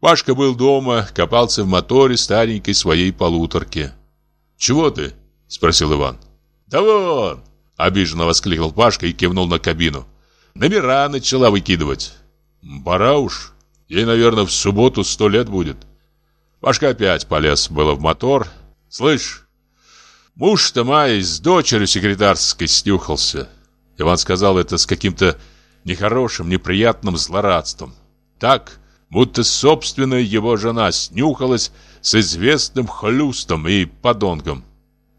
Пашка был дома, копался в моторе старенькой своей полуторки. «Чего ты?» – спросил Иван. «Да вон!» – обиженно воскликнул Пашка и кивнул на кабину. «Номера начала выкидывать». «Пора уж. Ей, наверное, в субботу сто лет будет». Пашка опять полез было в мотор. «Слышь, муж-то май с дочерью секретарской снюхался». Иван сказал это с каким-то нехорошим, неприятным злорадством. Так, будто собственная его жена снюхалась с известным хлюстом и подонком.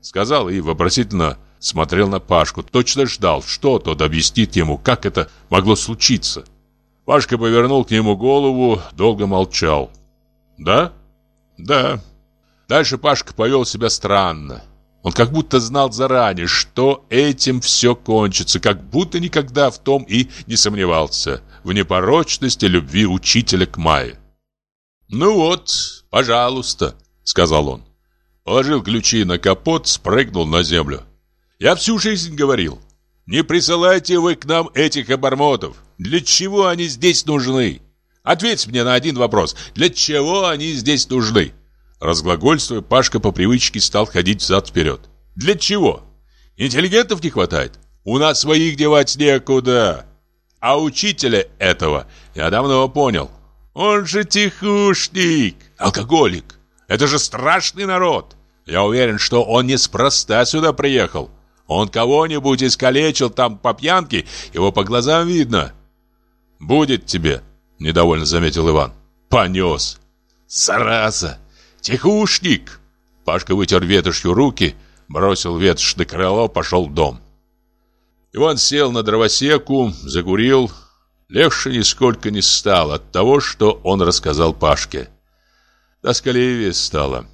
Сказал и вопросительно смотрел на Пашку, точно ждал, что тот объяснит ему, как это могло случиться. Пашка повернул к нему голову, долго молчал. «Да?» «Да». Дальше Пашка повел себя странно. Он как будто знал заранее, что этим все кончится, как будто никогда в том и не сомневался, в непорочности любви учителя к Майе. «Ну вот, пожалуйста», — сказал он. Положил ключи на капот, спрыгнул на землю. «Я всю жизнь говорил, не присылайте вы к нам этих обормотов. Для чего они здесь нужны? Ответь мне на один вопрос. Для чего они здесь нужны?» Разглагольствуя, Пашка по привычке стал ходить взад-вперед. «Для чего? Интеллигентов не хватает? У нас своих девать некуда. А учителя этого я давно понял. Он же тихушник, алкоголик. Это же страшный народ. Я уверен, что он неспроста сюда приехал. Он кого-нибудь искалечил там по пьянке, его по глазам видно». «Будет тебе», — недовольно заметил Иван. «Понес». «Зараза! «Тихушник!» Пашка вытер ветошью руки, бросил ветошь на крыло, пошел в дом. Иван сел на дровосеку, закурил. Легче нисколько не стал от того, что он рассказал Пашке. Тоскливее стало.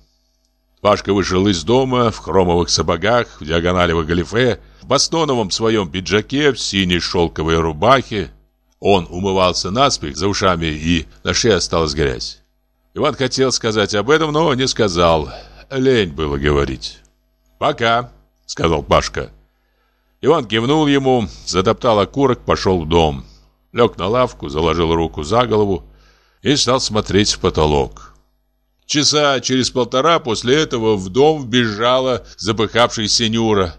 Пашка вышел из дома в хромовых сапогах, в диагоналевых галифе, в бастоновом своем пиджаке, в синей шелковой рубахе. Он умывался наспех за ушами, и на шее осталась грязь. Иван хотел сказать об этом, но не сказал. Лень было говорить. «Пока», — сказал Пашка. Иван кивнул ему, затоптал окурок, пошел в дом. Лег на лавку, заложил руку за голову и стал смотреть в потолок. Часа через полтора после этого в дом вбежала запыхавшаяся Нюра.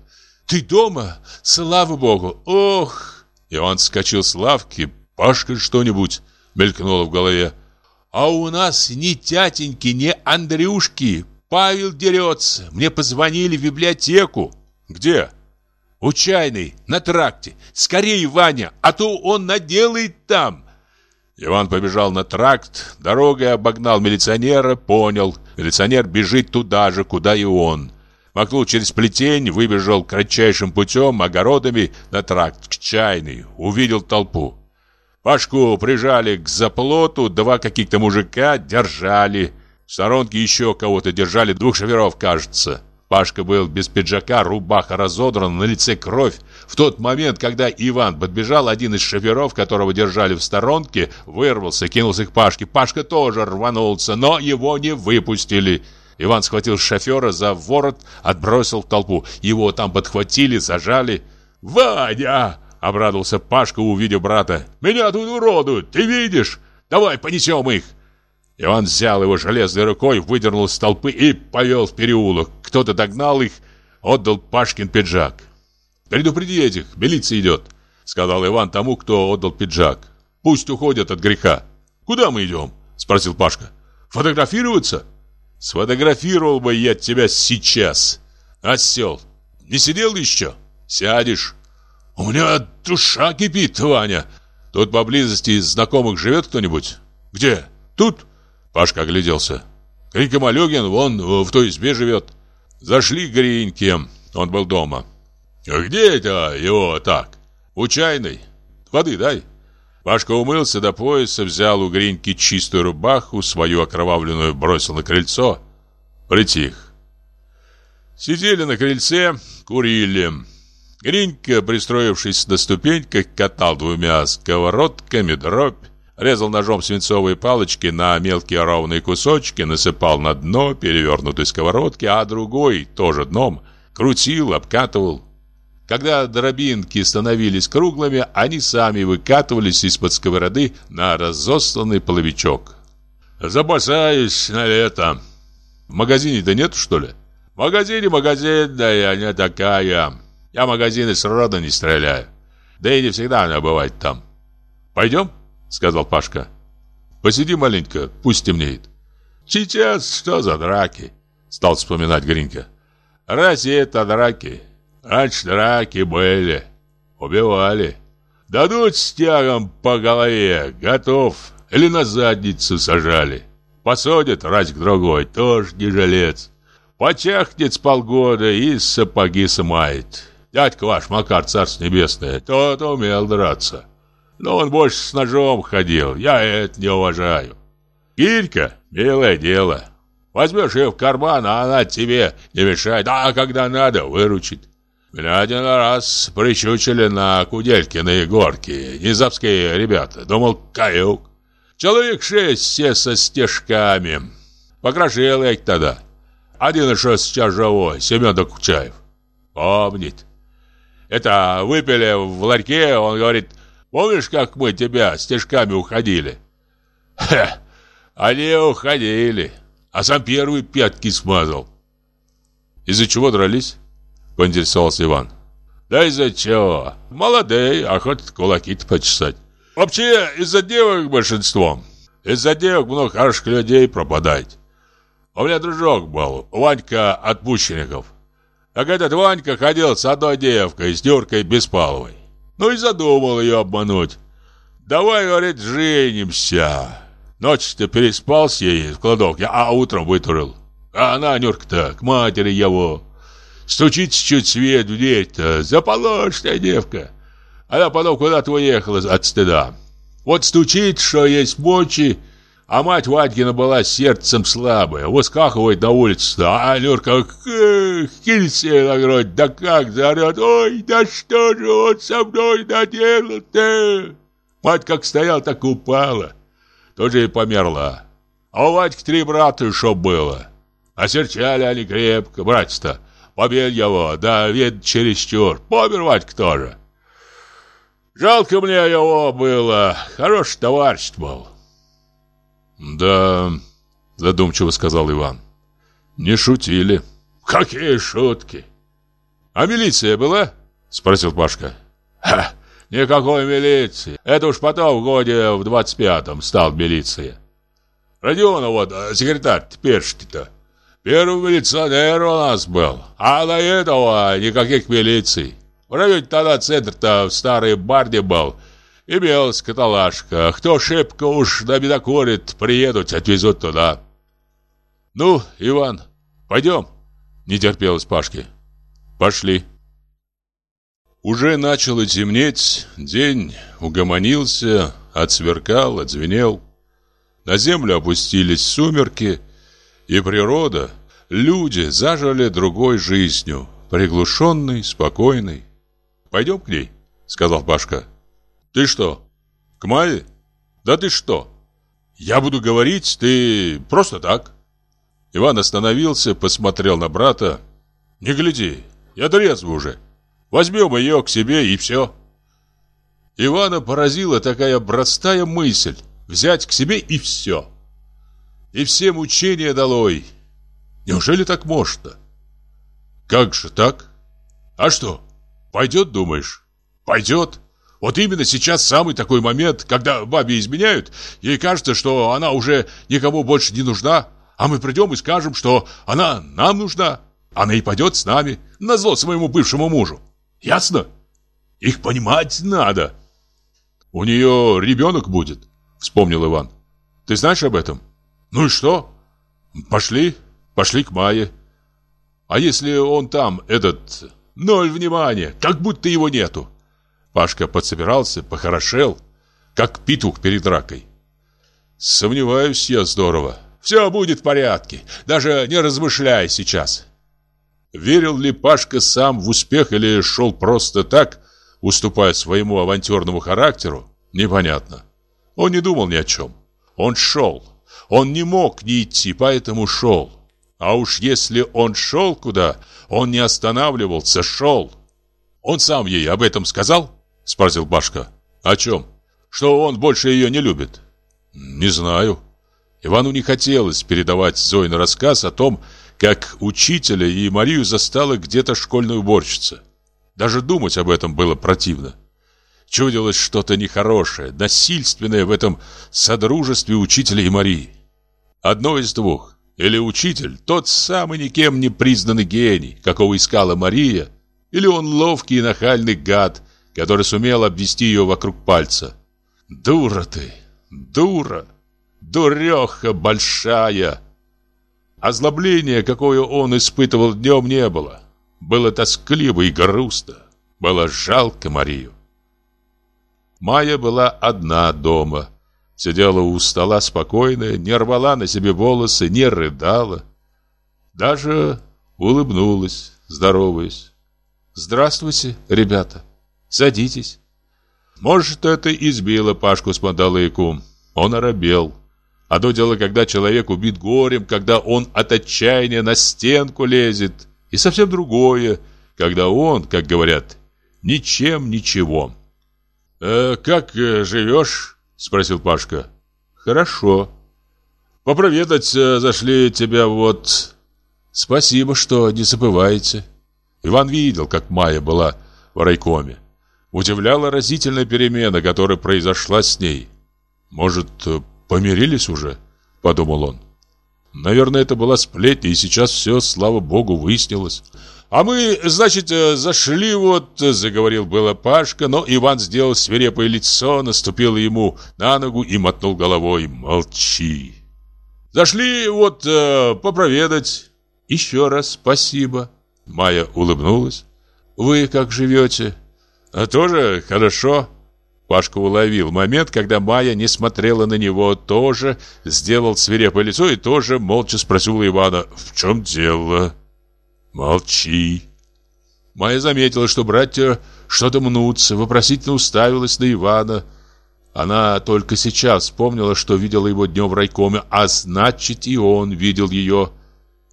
«Ты дома? Слава богу! Ох!» Иван скачал с лавки. «Пашка что-нибудь!» мелькнуло в голове. А у нас ни тятеньки, ни Андрюшки. Павел дерется. Мне позвонили в библиотеку. Где? У чайной, на тракте. Скорее, Ваня, а то он наделает там. Иван побежал на тракт, дорогой обогнал милиционера, понял. Милиционер бежит туда же, куда и он. Макнул через плетень, выбежал кратчайшим путем, огородами на тракт, к чайной. Увидел толпу. Пашку прижали к заплоту, два каких-то мужика держали. В сторонке еще кого-то держали, двух шоферов, кажется. Пашка был без пиджака, рубаха разодрана, на лице кровь. В тот момент, когда Иван подбежал, один из шоферов, которого держали в сторонке, вырвался, кинулся к Пашке. Пашка тоже рванулся, но его не выпустили. Иван схватил шофера за ворот, отбросил в толпу. Его там подхватили, зажали. «Ваня!» Обрадовался Пашка, увидев брата. «Меня тут уродуют, ты видишь? Давай понесем их!» Иван взял его железной рукой, выдернул из толпы и повел в переулок. Кто-то догнал их, отдал Пашкин пиджак. «Предупреди этих, милиция идет», — сказал Иван тому, кто отдал пиджак. «Пусть уходят от греха». «Куда мы идем?» — спросил Пашка. «Фотографироваться?» «Сфотографировал бы я тебя сейчас. Осел, не сидел еще? Сядешь». «У меня душа кипит, Ваня. Тут поблизости из знакомых живет кто-нибудь?» «Где? Тут?» Пашка огляделся. «Гринька Малюгин вон в той избе живет». Зашли к Гриньке. Он был дома. «А где это его так?» «У чайной. Воды дай». Пашка умылся до пояса, взял у Гриньки чистую рубаху, свою окровавленную бросил на крыльцо. Притих. Сидели на крыльце, курили. Гринька, пристроившись на ступеньках, катал двумя сковородками дробь, резал ножом свинцовые палочки на мелкие ровные кусочки, насыпал на дно перевернутой сковородки, а другой, тоже дном, крутил, обкатывал. Когда дробинки становились круглыми, они сами выкатывались из-под сковороды на разосланный половичок. Запасаюсь на лето. В магазине-то нет, что ли? В магазине магазинная, не такая. Я магазины сроду не стреляю. Да и не всегда она бывает там. Пойдем? Сказал Пашка. Посиди маленько, пусть темнеет. Сейчас что за драки? Стал вспоминать Гринька. Разве это драки? Раньше драки были. Убивали. Дадут стягом по голове, готов. Или на задницу сажали. Посадят раз к другой, тоже не жилец. Почахнет с полгода и сапоги смает. Дядька ваш, Макар, царство небесное, тот умел драться. Но он больше с ножом ходил, я это не уважаю. Гирька, милое дело. Возьмешь ее в карман, а она тебе не мешает, а когда надо, выручит. Меня один раз прищучили на Куделькиной горке, низовские ребята. Думал, каюк. Человек шесть все со стежками. Покрошил я их тогда. Один еще сейчас живой, Семен Докучаев. Помнит. Это выпили в ларьке, он говорит, помнишь, как мы тебя стежками уходили? Хе, они уходили, а сам первый пятки смазал. Из-за чего дрались? Поинтересовался Иван. Да из-за чего? Молодые, охота кулаки-то почесать. Вообще, из-за девок большинством. Из-за девок много хороших людей пропадает. У меня дружок был, Ванька Отпущенников. Так этот Ванька ходил с одной девкой, с Нюркой Беспаловой. Ну и задумал ее обмануть. Давай, говорит, женимся. Ночью-то переспал с ей в кладовке, а утром вытурил. А она, Нюрка-то, к матери его. Стучит чуть свет в дверь-то, заполошная девка. Она потом куда-то уехала от стыда. Вот стучит, что есть мочи, а мать Вадькина была сердцем слабая, выскакивает на улицу, а Нюрка кинется на грудь, да как заорет, ой, да что же он со мной наделал-то? Мать как стояла, так упала, тоже и померла. А у Вадьки три брата еще было. Осерчали они крепко, братья-то. Побил его, да вид чересчур. Помер Вадька тоже. Жалко мне его было, хороший товарищ был. «Да...» — задумчиво сказал Иван. «Не шутили». «Какие шутки!» «А милиция была?» — спросил Пашка. «Ха! Никакой милиции. Это уж потом, в годе в двадцать пятом, стал милиция. Родиона вот, э, секретарь теперь-то. Первый милиционер у нас был. А до этого никаких милиций. В районе тогда центр-то в старой барде был. Имелась каталажка. Кто шибко уж набедокурит, приедут, отвезут туда. Ну, Иван, пойдем. Не терпелось Пашке. Пошли. Уже начало темнеть, день угомонился, отсверкал, отзвенел. На землю опустились сумерки, и природа, люди зажили другой жизнью, приглушенной, спокойной. «Пойдем к ней», — сказал Пашка. Ты что, к Майе? Да ты что? Я буду говорить, ты просто так. Иван остановился, посмотрел на брата. Не гляди, я трезвый уже. Возьмем ее к себе и все. Ивана поразила такая простая мысль. Взять к себе и все. И все мучения долой. Неужели так можно? Как же так? А что, пойдет, думаешь? Пойдет. Вот именно сейчас самый такой момент, когда бабе изменяют, ей кажется, что она уже никому больше не нужна, а мы придем и скажем, что она нам нужна. Она и пойдет с нами, на зло своему бывшему мужу. Ясно? Их понимать надо. У нее ребенок будет, вспомнил Иван. Ты знаешь об этом? Ну и что? Пошли, пошли к Майе. А если он там, этот, ноль внимания, как будто его нету? Пашка подсобирался, похорошел, как петух перед ракой. Сомневаюсь я здорово. Все будет в порядке, даже не размышляй сейчас. Верил ли Пашка сам в успех или шел просто так, уступая своему авантюрному характеру, непонятно. Он не думал ни о чем. Он шел. Он не мог не идти, поэтому шел. А уж если он шел куда, он не останавливался, шел. Он сам ей об этом сказал? Спросил Башка. О чем? Что он больше ее не любит? Не знаю. Ивану не хотелось передавать Зоин рассказ о том, как учителя и Марию застала где-то школьная уборщица. Даже думать об этом было противно. Чудилось что-то нехорошее, насильственное в этом содружестве учителя и Марии. Одно из двух. Или учитель, тот самый никем не признанный гений, какого искала Мария, или он ловкий и нахальный гад, который сумел обвести ее вокруг пальца. Дура ты, дура, дуреха большая. Озлобления, какое он испытывал днем, не было. Было тоскливо и грустно. Было жалко Марию. Майя была одна дома. Сидела у стола спокойная, не рвала на себе волосы, не рыдала. Даже улыбнулась, здороваясь. «Здравствуйте, ребята. Садитесь». Может, это избило Пашку с Мандалыку. Он оробел. Одно дело, когда человек убит горем, когда он от отчаяния на стенку лезет. И совсем другое, когда он, как говорят, ничем ничего. «Э, «Как э, живешь?» – спросил Пашка. «Хорошо. Попроведать э, зашли тебя вот...» «Спасибо, что не забываете». Иван видел, как Майя была в райкоме. Удивляла разительная перемена, которая произошла с ней. «Может, Помирились уже, подумал он. Наверное, это была сплетня, и сейчас все, слава богу, выяснилось. А мы, значит, э, зашли вот, заговорил было Пашка, но Иван сделал свирепое лицо, наступил ему на ногу и мотнул головой. Молчи. Зашли вот э, попроведать. Еще раз спасибо. Майя улыбнулась. Вы как живете? А тоже хорошо. Пашка уловил момент, когда Майя не смотрела на него, тоже сделал свирепое лицо и тоже молча спросил Ивана, «В чем дело?» «Молчи». Майя заметила, что братья что-то мнутся, вопросительно уставилась на Ивана. Она только сейчас вспомнила, что видела его днем в райкоме, а значит и он видел ее.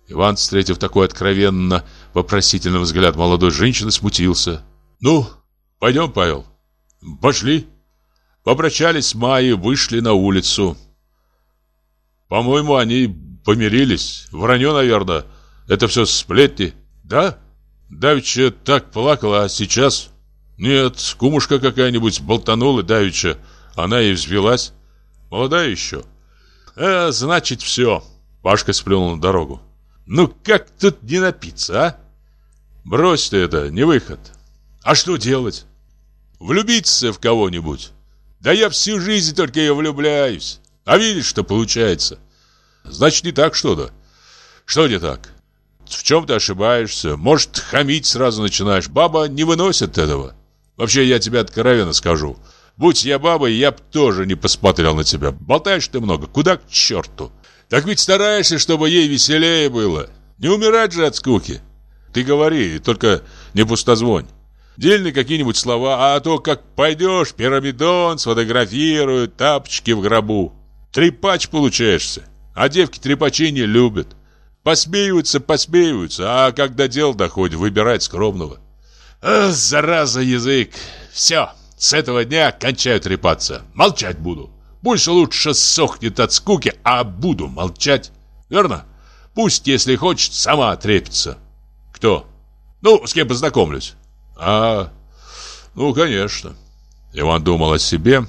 Иван, встретив такой откровенно вопросительный взгляд молодой женщины, смутился. «Ну, пойдем, Павел». Пошли. Попрощались с Майей, вышли на улицу. По-моему, они помирились. Вранье, наверное. Это все сплетни. Да? Давича так плакала, а сейчас... Нет, кумушка какая-нибудь болтанула Давича. Она и взвелась. Молодая еще. Э, значит, все. Пашка сплюнул на дорогу. Ну как тут не напиться, а? Брось ты это, не выход. А что делать? Влюбиться в кого-нибудь. Да я всю жизнь только и влюбляюсь. А видишь, что получается? Значит, не так что-то. Что не так? В чем ты ошибаешься? Может, хамить сразу начинаешь. Баба не выносит этого. Вообще, я тебе откровенно скажу. Будь я бабой, я б тоже не посмотрел на тебя. Болтаешь ты много. Куда к черту? Так ведь стараешься, чтобы ей веселее было. Не умирать же от скуки. Ты говори, только не пустозвонь. Дельные какие-нибудь слова, а то как пойдешь, пирамидон сфотографируют, тапочки в гробу. Трепач получаешься, а девки трепачей не любят. Посмеиваются, посмеиваются, а когда дело доходит, выбирать скромного. Ах, зараза язык. Все, с этого дня кончаю трепаться. Молчать буду. Больше лучше сохнет от скуки, а буду молчать. Верно? Пусть, если хочет, сама трепится. Кто? Ну, с кем познакомлюсь. А, ну, конечно. Иван думал о себе.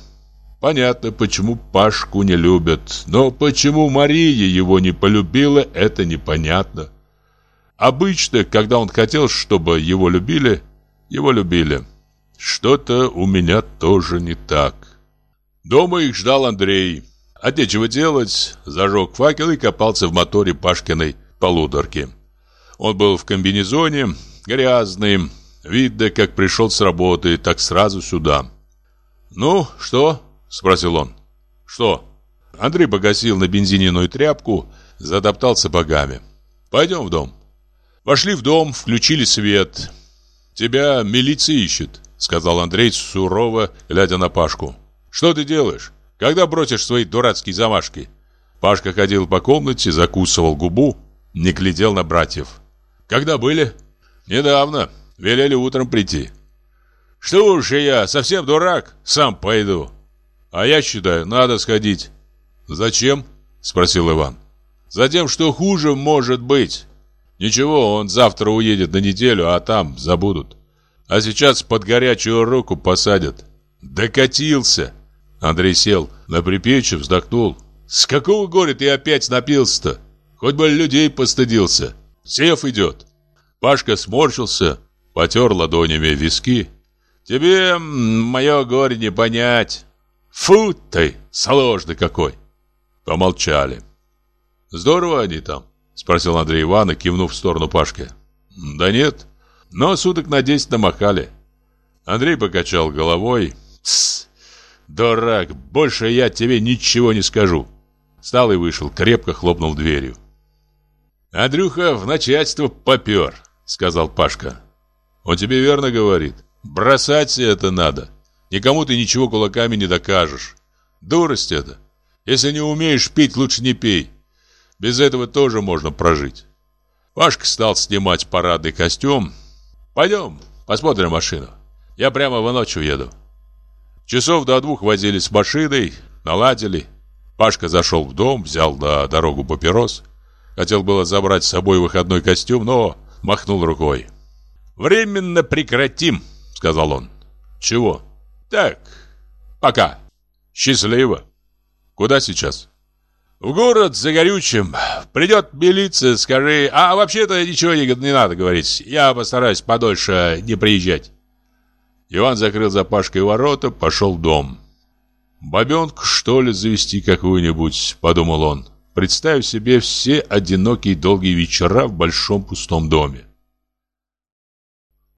Понятно, почему Пашку не любят. Но почему Мария его не полюбила, это непонятно. Обычно, когда он хотел, чтобы его любили, его любили. Что-то у меня тоже не так. Дома их ждал Андрей. От нечего делать, зажег факел и копался в моторе Пашкиной полуторки. Он был в комбинезоне, грязный, Видно, как пришел с работы, так сразу сюда. «Ну, что?» – спросил он. «Что?» Андрей погасил на бензининую тряпку, затоптал сапогами. «Пойдем в дом». Вошли в дом, включили свет. «Тебя милиция ищет», — сказал Андрей сурово, глядя на Пашку. «Что ты делаешь? Когда бросишь свои дурацкие замашки?» Пашка ходил по комнате, закусывал губу, не глядел на братьев. «Когда были?» «Недавно. Велели утром прийти. Что уж я, совсем дурак, сам пойду. А я считаю, надо сходить. Зачем? Спросил Иван. Затем, что хуже может быть. Ничего, он завтра уедет на неделю, а там забудут. А сейчас под горячую руку посадят. Докатился. Андрей сел на припече, вздохнул. С какого горя ты опять напился-то? Хоть бы людей постыдился. Сев идет. Пашка сморщился, потер ладонями виски. Тебе мое горе не понять. Фу ты, сложный какой. Помолчали. Здорово они там, спросил Андрей Ивана, кивнув в сторону Пашки. Да нет, но суток на десять намахали. Андрей покачал головой. Тсс, дурак, больше я тебе ничего не скажу. Встал и вышел, крепко хлопнул дверью. Андрюха в начальство попер, сказал Пашка. Он тебе верно говорит. Бросать это надо. Никому ты ничего кулаками не докажешь. Дурость это. Если не умеешь пить, лучше не пей. Без этого тоже можно прожить. Пашка стал снимать парадный костюм. Пойдем, посмотрим машину. Я прямо в ночь уеду. Часов до двух возились с машиной, наладили. Пашка зашел в дом, взял на дорогу папирос. Хотел было забрать с собой выходной костюм, но махнул рукой. «Временно прекратим», — сказал он. «Чего?» «Так, пока. Счастливо». «Куда сейчас?» «В город за горючим. Придет милиция, скажи... А вообще-то ничего не, не надо говорить. Я постараюсь подольше не приезжать». Иван закрыл за Пашкой ворота, пошел в дом. «Бабенку, что ли, завести какую-нибудь?» – подумал он, представив себе все одинокие долгие вечера в большом пустом доме.